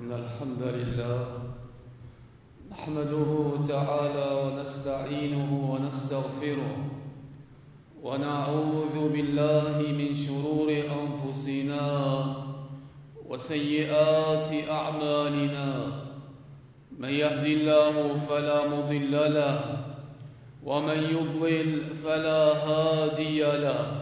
إن الحمد لله نحمده تعالى ونستعينه ونستغفره ونعوذ بالله من شرور أنفسنا وسيئات أعمالنا. من يهد الله فلا مضل له ومن يضلل فلا هادي له.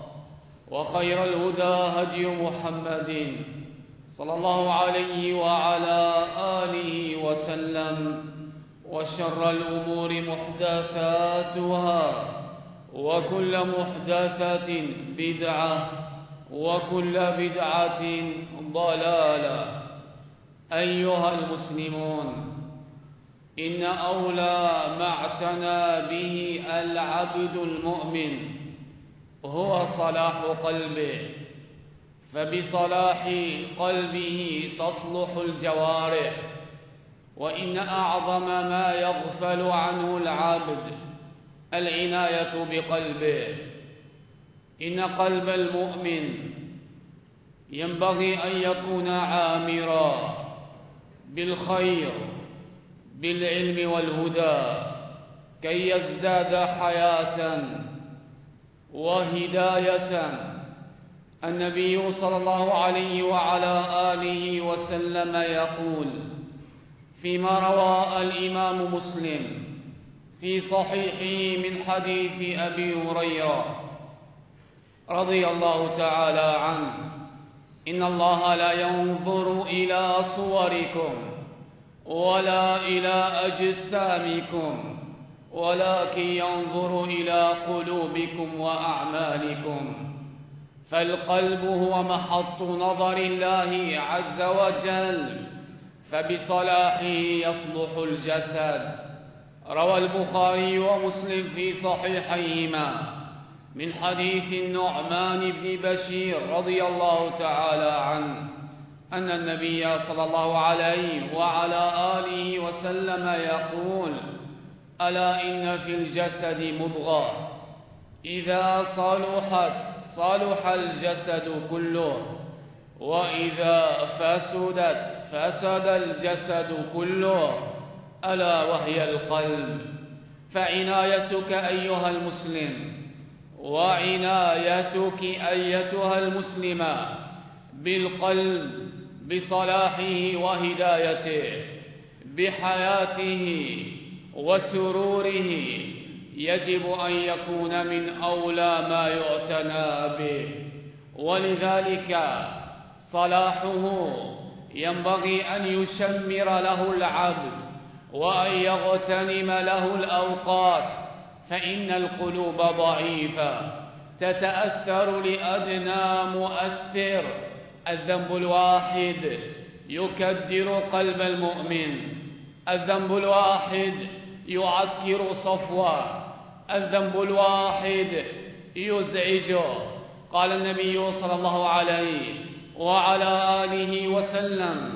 وخير الهدى هدي محمد صلى الله عليه وعلى آله وسلم وشر الأمور محدثاتها وكل محدثة بدعة وكل بدعة ضلالة. أيها المسلمون إن أولى ما اعتنى به العبد المؤمن هو صلاح قلبه فبصلاح قلبه تصلح الجوارح. وإن أعظم ما يغفل عنه العبد العناية بقلبه. إن قلب المؤمن ينبغي أن يكون عامرا بالخير بالعلم والهدى كي يزداد حياة وهداية. النبي صلى الله عليه وعلى آله وسلم يقول فيما روى الإمام مسلم في صحيحه من حديث أبي هريرة رضي الله تعالى عنه إن الله لا ينظر إلى صوركم ولا إلى أجسامكم ولكن ينظر إلى قلوبكم وأعمالكم. فالقلب هو محط نظر الله عز وجل فبصلاحه يصلح الجسد. روى البخاري ومسلم في صحيحيهما من حديث النعمان بن بشير رضي الله تعالى عنه أن النبي صلى الله عليه وعلى آله وسلم يقول ألا إن في الجسد مضغة. إذا صلحت صلح الجسد كله. وإذا فسدت فسد الجسد كله. ألا وهي القلب. فعنايتك أيها المسلم وعنايتك أيتها المسلمة بالقلب بصلاحه وهدايته بحياته وسروره يجب أن يكون من أولى ما يعتنى به. ولذلك صلاحه ينبغي أن يشمر له العبد وأن يغتنم له الأوقات فإن القلوب ضعيفة. تتأثر لأدنى مؤثر. الذنب الواحد يكدر قلب المؤمن. الذنب الواحد يعكر صفوة. الذنب الواحد يزعجه. قال النبي صلى الله عليه وعلى آله وسلم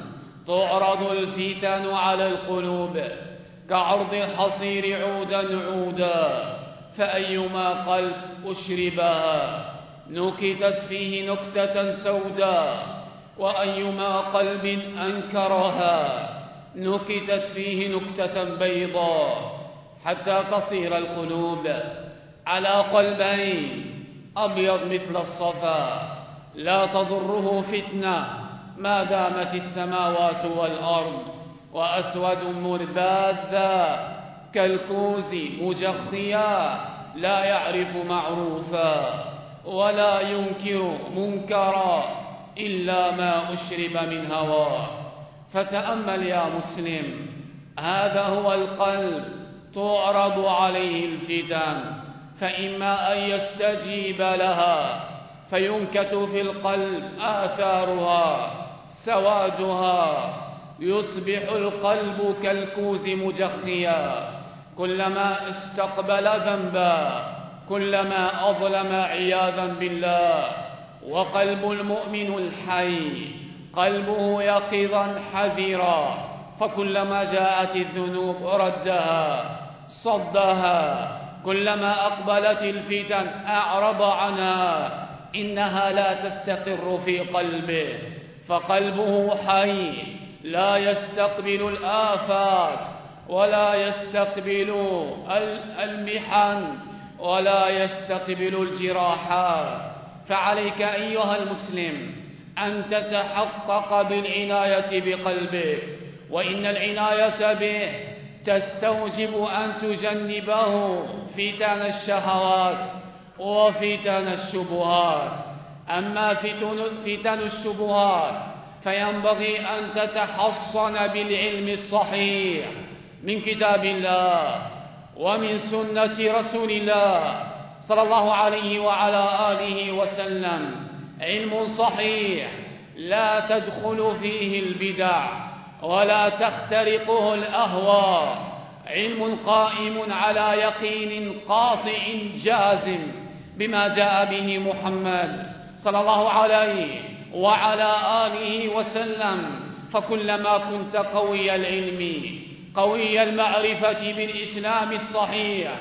تعرض الفتن على القلوب كعرض الحصير عودا عودا فأيما قلب أشربها. نكتت فيه نكتة سوداء وأيما قلب أنكرها. نكتت فيه نكتة بيضاء حتى تصير القلوب على قلبين أبيض مثل الصفا لا تضره فتنة ما دامت السماوات والأرض وأسود مرباذا كالكوز مجخيا لا يعرف معروفا ولا ينكر منكرا إلا ما أشرب من هواه. فتأمل يا مسلم هذا هو القلب تعرض عليه الفتن فإما أن يستجيب لها فينكت في القلب آثارها سوادها يصبح القلب كالكوز مجخيا كلما استقبل ذنبا كلما أظلم عياذا بالله وقلب المؤمن الحي قلبه يقظا حذرا فكلما جاءت الذنوب ردها صدها. كلما أقبلت الفتن أعرض عنها. إنها لا تستقر في قلبه فقلبه حي. لا يستقبل الآفات ولا يستقبل المحن ولا يستقبل الجراحات. فعليك أيها المسلم أن تتحقق بالعناية بقلبك وإن العناية به تستوجب أن تجنبه فتن الشهوات وفتن الشبهات. أما فتن الشبهات فينبغي أن تتحصن بالعلم الصحيح من كتاب الله ومن سنة رسول الله صلى الله عليه وعلى آله وسلم. علم صحيح. لا تدخل فيه البدع ولا تخترقه الأهواء علم قائم على يقين قاطع جازم بما جاء به محمد صلى الله عليه وعلى آله وسلم. فكلما كنت قوي العلم قوي المعرفة بالإسلام الصحيح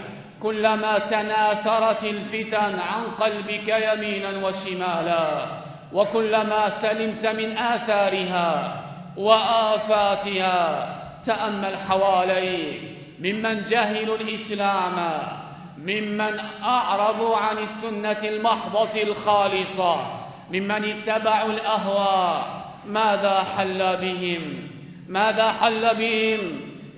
كلما تناثرت الفتن عن قلبك يمينا وشمالا وكلما سلمت من آثارها وآفاتها تأمل حواليك. ممن جهلوا الإسلام ممن أعرضوا عن السنة المحضة الخالصة ممن اتبعوا الأهواء ماذا حل بهم؟ ماذا حل بهم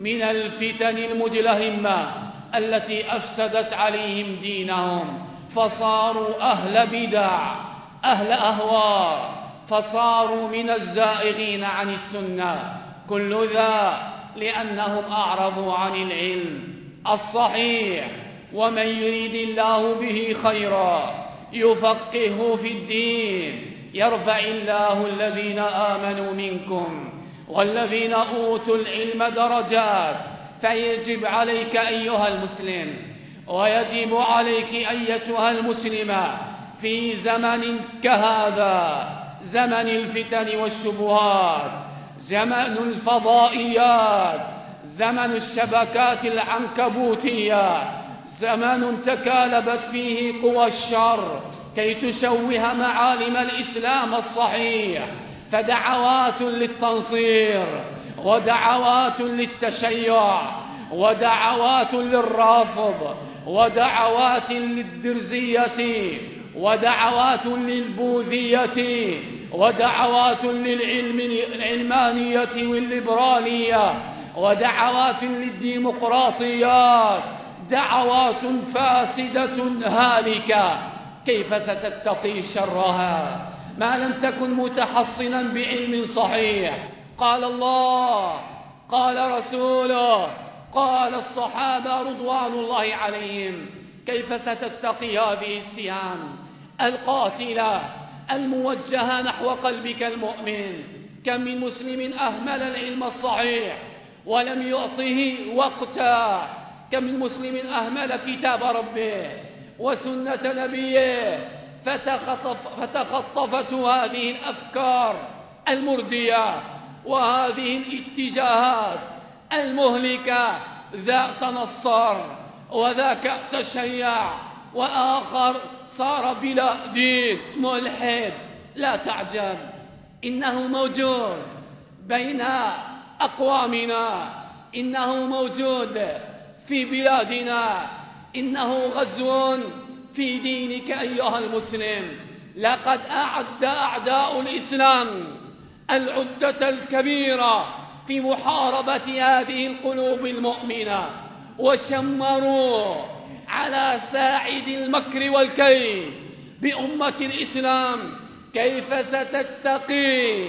من الفتن المدلهمة التي أفسدت عليهم دينهم فصاروا أهل بدع أهل أهواء فصاروا من الزائغين عن السنة. كل ذا لأنهم أعرضوا عن العلم الصحيح ومن يريد الله به خيرا يفقهه في الدين. يرفع الله الذين آمنوا منكم والذين أوتوا العلم درجات فيجب عليك أيها المسلم ويجب عليك أيتها المسلمة في زمن كهذا زمن الفتن والشبهات زمن الفضائيات زمن الشبكات العنكبوتية زمن تكالبت فيه قوى الشر كي تشوه معالم الإسلام الصحيح فدعوات للتنصير. ودعوات للتشيع ودعوات للرافض ودعوات للدرزية ودعوات للبوذية ودعوات للعلم العلمانية والليبرالية ودعوات للديمقراطيات دعوات فاسدة هالكة. كيف ستتقي شرها؟ ما لم تكن متحصنا بعلم صحيح. قال الله قال رسوله قال الصحابة رضوان الله عليهم كيف ستتقي هذه السهام القاتلة الموجهة نحو قلبك المؤمن كم من مسلم أهمل العلم الصحيح ولم يعطه وقتا كم من مسلم أهمل كتاب ربه وسنة نبيه فتخطف فتخطفت هذه الأفكار المردية. وهذه الاتجاهات المهلكة ذات نصار وذاك تشيع وآخر صار بلا دين ملحد. لا تعجب إنه موجود بين أقوامنا إنه موجود في بلادنا إنه غزو في دينك أيها المسلم. لقد أعد أعداء الإسلام العدة الكبيرة في محاربة هذه القلوب المؤمنة وشمروا على ساعد المكر والكيد بأمة الإسلام. كيف ستتقي؟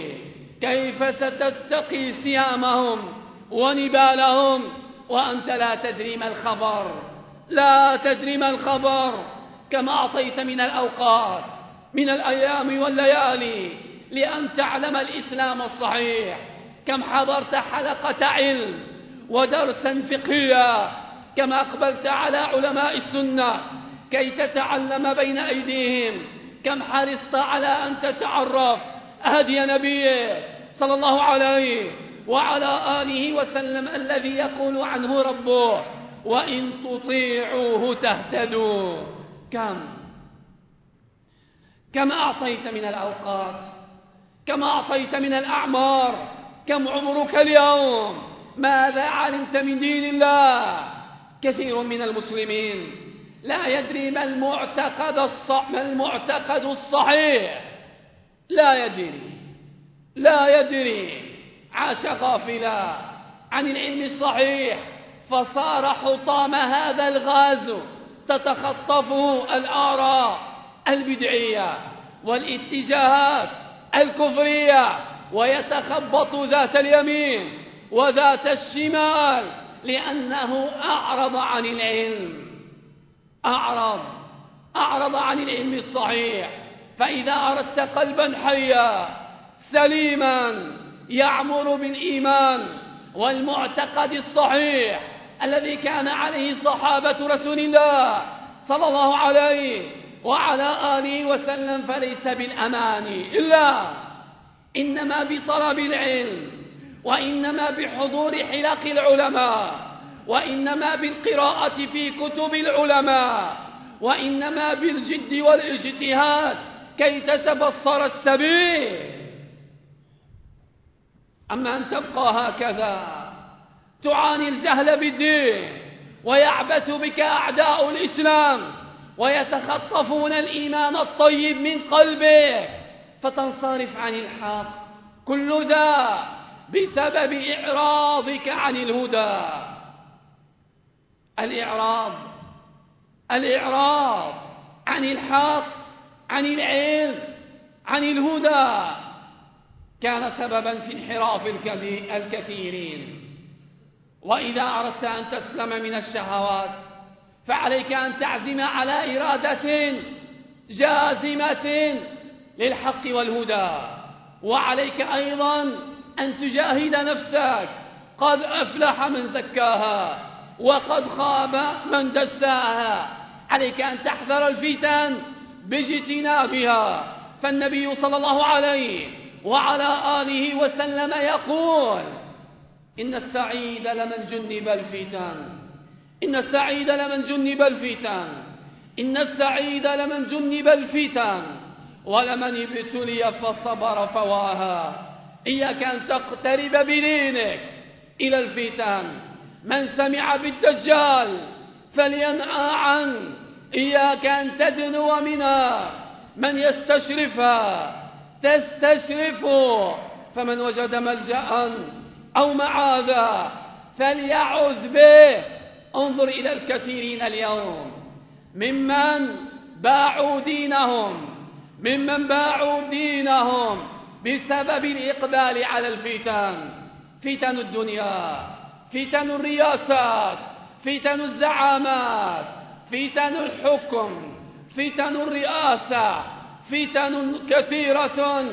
كيف ستتقي سيامهم ونبالهم؟ وأنت لا تدري ما الخبر. لا تدري ما الخبر. كما أعطيت من الأوقات من الأيام والليالي لأن تعلم الإسلام الصحيح. كم حضرت حلقة علم ودرسا فقهيا كما أقبلت على علماء السنة كي تتعلم بين أيديهم كم حرصت على أن تتعرف. هدي نبيه صلى الله عليه وعلى آله وسلم الذي يقول عنه ربه وإن تطيعوه تهتدوا. كم؟ كم أعطيت من الأوقات؟ كم أعطيت من الأعمار كم عمرك اليوم؟ ماذا علمت من دين الله؟ كثير من المسلمين لا يدري ما المعتقد الصح ما المعتقد الصحيح. لا يدري لا يدري. عاش غافلا عن العلم الصحيح فصار حطام هذا الغاز تتخطفه الآراء البدعية والاتجاهات الكفرية ويتخبط ذات اليمين وذات الشمال لأنه أعرض عن العلم. أعرض. أعرض عن العلم الصحيح. فإذا أردت قلبا حيا سليما يعمر بالإيمان والمعتقد الصحيح الذي كان عليه صحابة رسول الله صلى الله عليه وعلى آله وسلم فليس بالأماني إلا إنما بطلب العلم وإنما بحضور حلق العلماء وإنما بالقراءة في كتب العلماء وإنما بالجد والاجتهاد كي تتبصر السبيل. أما أن تبقى هكذا تعاني الجهل بالدين ويعبث بك أعداء الإسلام ويتخطفون الإيمان الطيب من قلبك فتنصرف عن الحق كل ذا بسبب إعراضك عن الهدى. الإعراض الإعراض عن الحق عن العلم عن الهدى. كان سببا في انحراف الكثيرين. وإذا أردت أن تسلم من الشهوات فعليك أن تعزم على إرادة جازمة للحق والهدى. وعليك أيضا أن تجاهد نفسك. قد أفلح من زكاها وقد خاب من دساها. عليك أن تحذر الفتن باجتنابها. فالنبي صلى الله عليه وعلى آله وسلم يقول إن السعيد لمن جنب الفتن. إن السعيد لمن جنب الفتن. إن السعيد لمن جنب الفتن. ولمن ابتلي فصبر فواها. إياك أن تقترب بدينك إلى الفتن. من سمع بالدجال فلينأى عنه. إياك أن تدنو منها من يستشرفها تستشرفه فمن وجد ملجأ أو معاذا فليعذ به. انظر إلى الكثيرين اليوم. ممن باعوا دينهم ممن باعوا دينهم بسبب الإقبال على الفتن. فتن الدنيا فتن الرياسات فتن الزعامات فتن الحكم فتن الرئاسة فتن كثيرة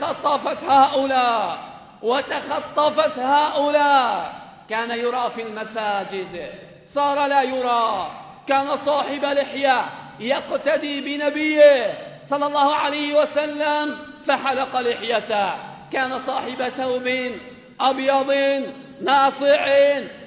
خطفت هؤلاء. وتخطفت هؤلاء. كان يرى في المساجد. صار لا يرى. كان صاحب لحية يقتدي بنبيه صلى الله عليه وسلم فحلق لحيته. كان صاحب ثوب أبيض ناصع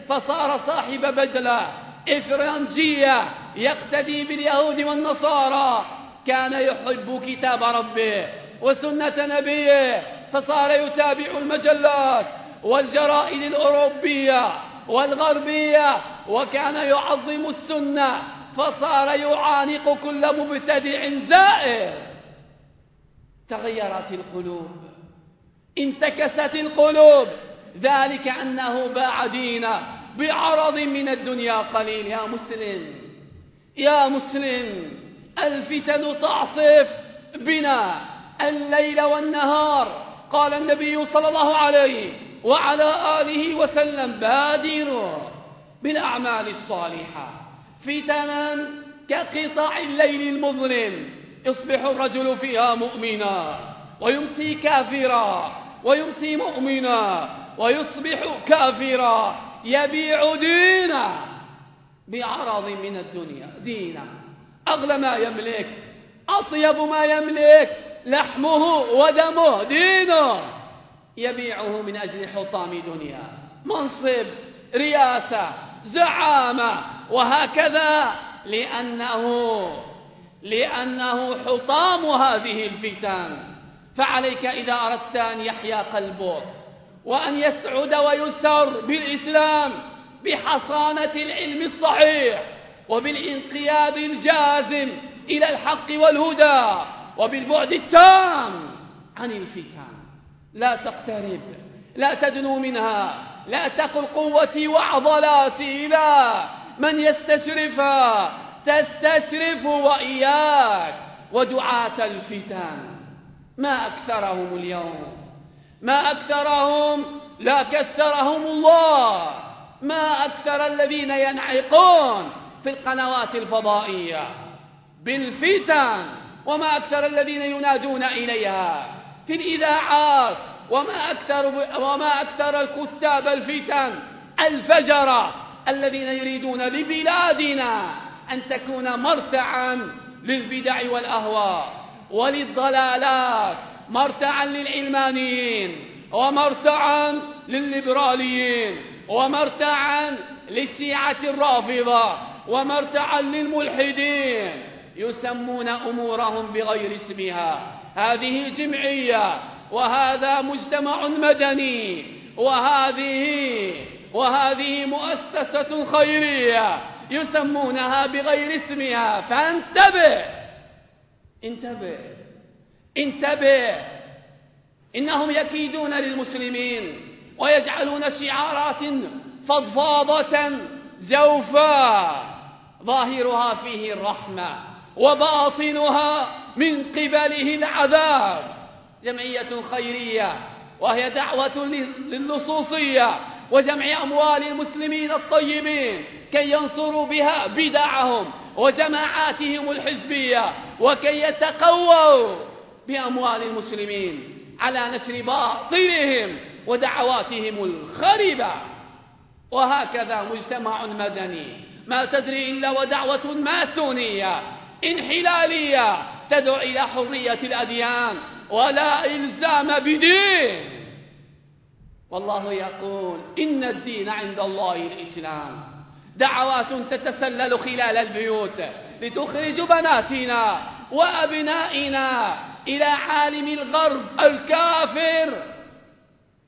فصار صاحب بدلة. إفرنجية يقتدي باليهود والنصارى. كان يحب كتاب ربه وسنة نبيه فصار يتابع المجلات والجرائد الأوروبية. والغربية وكان يعظم السنة فصار يعانق كل مبتدع زائر. تغيرت القلوب انتكست القلوب. ذلك أنه باع دينه بعرض من الدنيا قليل. يا مسلم يا مسلم الفتن تعصف بنا. الليل والنهار قال النبي صلى الله عليه وعلى آله وسلم بادروا بالأعمال الصالحة. فتنا كقطع الليل المظلم يصبح الرجل فيها مؤمنا ويمسي كافرا ويمسي مؤمنا ويصبح كافرا. يبيع دينه بعرض من الدنيا. دينه. أغلى ما يملك أطيب ما يملك لحمه ودمه دينه. يبيعه من أجل حطام دنيا. منصب رياسة زعامة وهكذا. لأنه لأنه حطام هذه الفتن. فعليك إذا أردت أن يحيا قلبك وأن يسعد ويسر بالإسلام بحصانة العلم الصحيح وبالانقياد الجازم إلى الحق والهدى وبالبعد التام عن الفتن. لا تقترب لا تدنو منها لا تقل قوتي وعضلاتي لا من يستشرفها تستشرف وإياك ودعاة الفتن. ما أكثرهم اليوم ما أكثرهم لا كثرهم الله. ما أكثر الذين ينعقون في القنوات الفضائية بالفتن وما أكثر الذين ينادون إليها في الإذاعات وما أكثر, وما أكثر الكتاب الفتن الفجرة الذين يريدون لبلادنا أن تكون مرتعا للبدع والأهواء وللضلالات مرتعا للعلمانيين ومرتعا للليبراليين ومرتعا للشيعة الرافضة ومرتعا للملحدين يسمون أمورهم بغير اسمها. هذه جمعية وهذا مجتمع مدني وهذه وهذه مؤسسة خيرية يسمونها بغير اسمها. فانتبه! انتبه! انتبه! إنهم يكيدون للمسلمين ويجعلون شعارات فضفاضة زوفا. ظاهرها فيه الرحمة وباطنها من قبله العذاب. جمعية خيرية وهي دعوة للصوصية وجمع أموال المسلمين الطيبين كي ينصروا بها بدعهم وجماعاتهم الحزبية وكي يتقووا بأموال المسلمين على نشر باطلهم ودعواتهم الخربة وهكذا مجتمع مدني. ما تدري إلا ودعوة ماسونية انحلالية تدعو إلى حرية الأديان ولا إلزام بدين. والله يقول إن الدين عند الله الإسلام. دعوات تتسلل خلال البيوت لتخرج بناتنا وأبنائنا إلى عالم الغرب الكافر.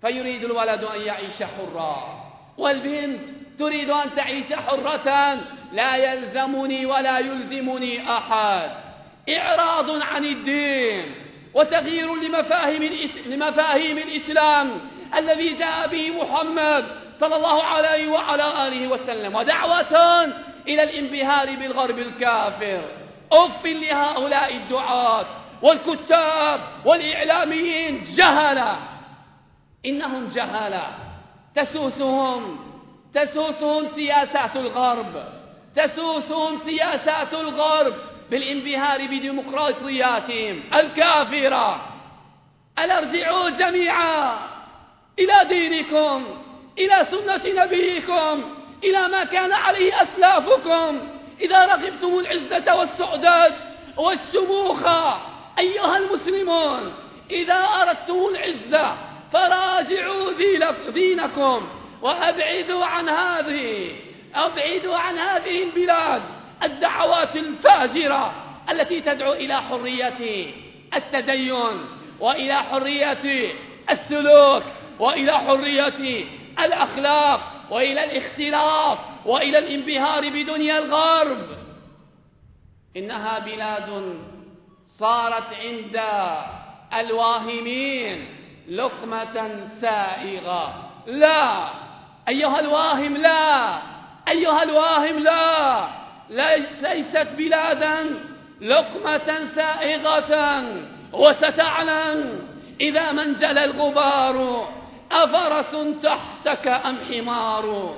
فيريد الولد أن يعيش حرا والبنت تريد أن تعيش حرة. لا يلزمني ولا يلزمني أحد. إعراض عن الدين. وتغيير لمفاهيم, لمفاهيم الإسلام الذي جاء به محمد صلى الله عليه وعلى آله وسلم ودعوة إلى الانبهار بالغرب الكافر. أف لهؤلاء الدعاة والكتاب والإعلاميين جهلة. إنهم جهلة. تسوسهم تسوسهم سياسات الغرب. تسوسهم سياسات الغرب. بالانبهار بديمقراطياتهم الكافرة. ألا ارجعوا جميعا إلى دينكم إلى سنة نبيكم إلى ما كان عليه أسلافكم. إذا رغبتم العزة والسعداد والشموخ أيها المسلمون إذا أردتم العزة فراجعوا دينكم وأبعدوا عن هذه أبعدوا عن هذه البلاد. الدعوات الفاجرة التي تدعو إلى حرية التدين وإلى حرية السلوك وإلى حرية الأخلاق وإلى الاختلاط وإلى الانبهار بدنيا الغرب. إنها بلاد صارت عند الواهمين لقمة سائغة. لا أيها الواهم لا أيها الواهم لا. ليست بلادا لقمة سائغة وستعلم إذا ما الغبار أفرس تحتك أم حمار.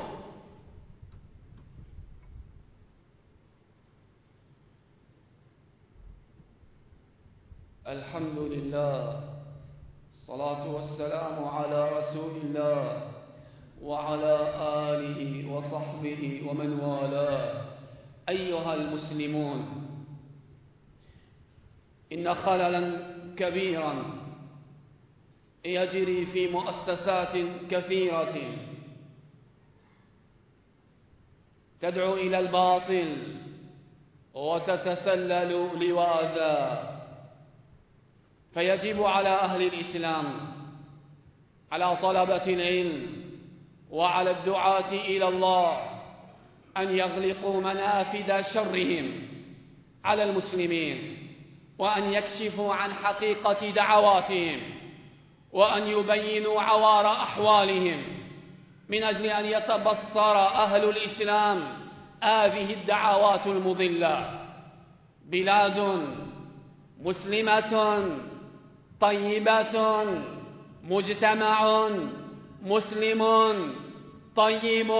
الحمد لله الصلاة والسلام على رسول الله وعلى آله وصحبه ومن والاه. أيها المسلمون إن خللا كبيرا يجري في مؤسسات كثيرة. تدعو إلى الباطل وتتسلل لواذا. فيجب على أهل الإسلام على طلبة العلم وعلى الدعاة إلى الله أن يغلقوا منافذ شرهم على المسلمين وأن يكشفوا عن حقيقة دعواتهم وأن يبينوا عوار أحوالهم من أجل أن يتبصر أهل الإسلام هذه الدعوات المضلة. بلاد مسلمة طيبة مجتمع مسلم طيب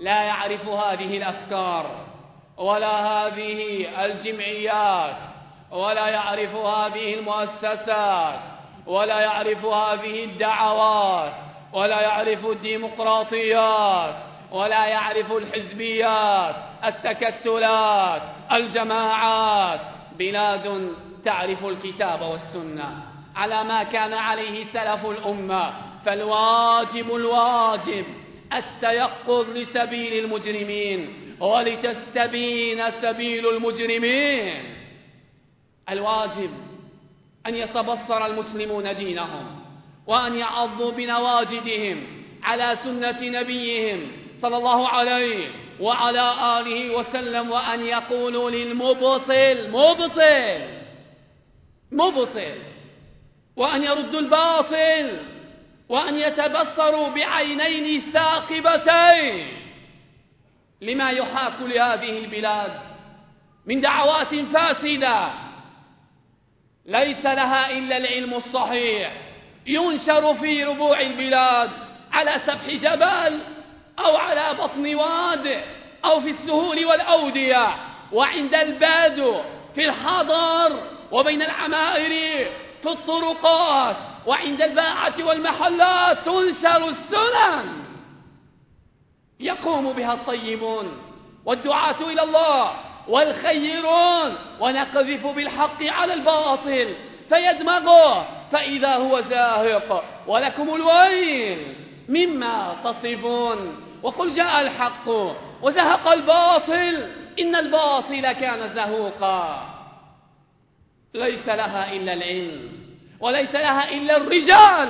لا يعرف هذه الأفكار ولا هذه الجمعيات ولا يعرف هذه المؤسسات ولا يعرف هذه الدعوات ولا يعرف الديمقراطيات ولا يعرف الحزبيات التكتلات الجماعات. بلاد تعرف الكتاب والسنة على ما كان عليه سلف الأمة فالواجب الواجب التيقظ لسبيل المجرمين ولتستبين سبيل المجرمين. الواجب أن يتبصر المسلمون دينهم وأن يعضوا بنواجدهم على سنة نبيهم صلى الله عليه وعلى آله وسلم وأن يقولوا للمبطل مبطل مبطل وأن يردوا الباطل. وأن يتبصروا بعينين ثاقبتين لما يحاك لهذه البلاد من دعوات فاسدة ليس لها إلا العلم الصحيح ينشر في ربوع البلاد على سفح جبل أو على بطن واد أو في السهول والأودية وعند البادو في الحضر وبين العمائر في الطرقات وعند الباعة والمحلات تنشر السنن. يقوم بها الطيبون والدعاة إلى الله والخيرون ونقذف بالحق على الباطل فيدمغه فإذا هو زاهق ولكم الويل مما تصفون. وقل جاء الحق وزهق الباطل إن الباطل كان زهوقا. ليس لها إلا العلم. وليس لها إلا الرجال.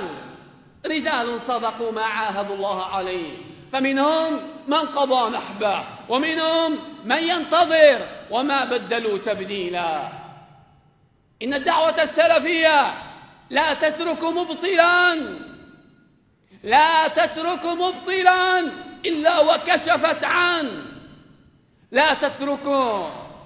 رجال صدقوا ما عاهدوا الله عليه. فمنهم من قضى نحبه ومنهم من ينتظر وما بدلوا تبديلا. إن الدعوة السلفية لا تترك مبطلا. لا تترك مبطلا إلا وكشفت عنه لا تترك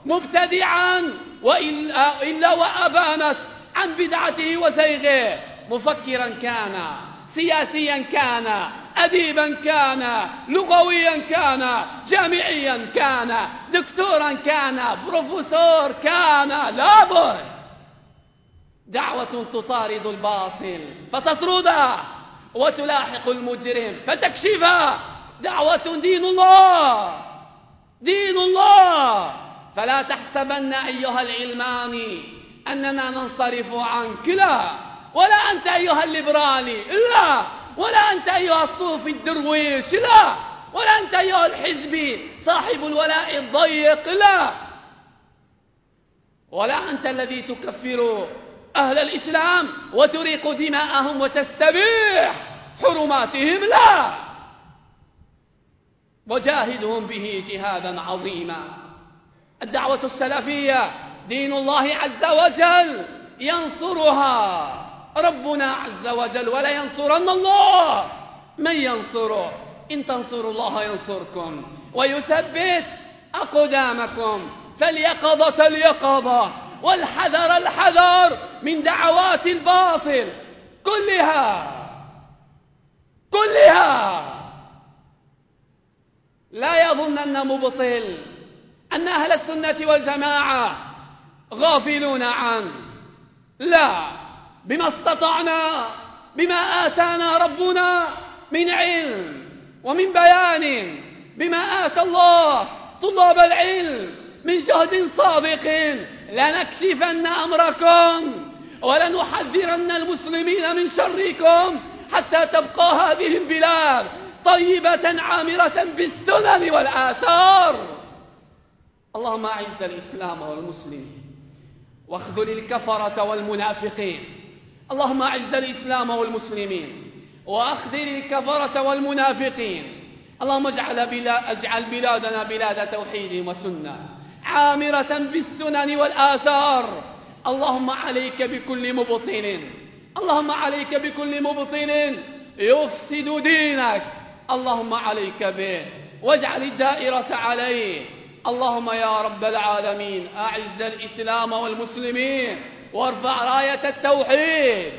مبتدعا وإلا إلا وأبانت. عن بدعته وزيغه. مفكرا كان سياسيا كان أديبا كان لغويا كان جامعيا كان دكتورا كان بروفيسور كان. لابد دعوة تطارد الباطل فتطرده وتلاحق المجرم فتكشفه دعوة دين الله. دين الله. فلا تحسبن أيها العلماني أننا ننصرف عنك. لا. ولا أنت أيها الليبرالي لا. ولا أنت أيها الصوفي الدرويش. لا. ولا أنت أيها الحزبي صاحب الولاء الضيق. لا. ولا أنت الذي تكفر أهل الإسلام وتريق دماءهم وتستبيح حرماتهم. لا. وجاهدهم به جهادا عظيما. الدعوة السلفية دين الله عز وجل ينصرها. ربنا عز وجل ولا ينصرن الله. من ينصره؟ إن تنصروا الله ينصركم. ويثبت أقدامكم. فاليقظة اليقظة والحذر الحذر من دعوات الباطل. كلها. كلها. لا يظنن مبطل. أن أهل السنة والجماعة غافلون عنه لا بما استطعنا بما آتانا ربنا من علم ومن بيان بما آتى الله طلاب العلم من جهد صادق لنكشفن أمركم ولنحذرن المسلمين من شركم حتى تبقى هذه البلاد طيبة عامرة بالسنن والآثار. اللهم أعز الإسلام والمسلمين. واخذل الكفرة والمنافقين. اللهم أعز الإسلام والمسلمين وأخذل الكفرة والمنافقين. اللهم اجعل, بلا اجعل بلادنا بلاد توحيد وسنة عامرة بالسنن والآثار. اللهم عليك بكل مبطن. اللهم عليك بكل مبطن يفسد دينك. اللهم عليك به واجعل الدائرة عليه. اللهم يا رب العالمين أعز الإسلام والمسلمين وارفع راية التوحيد.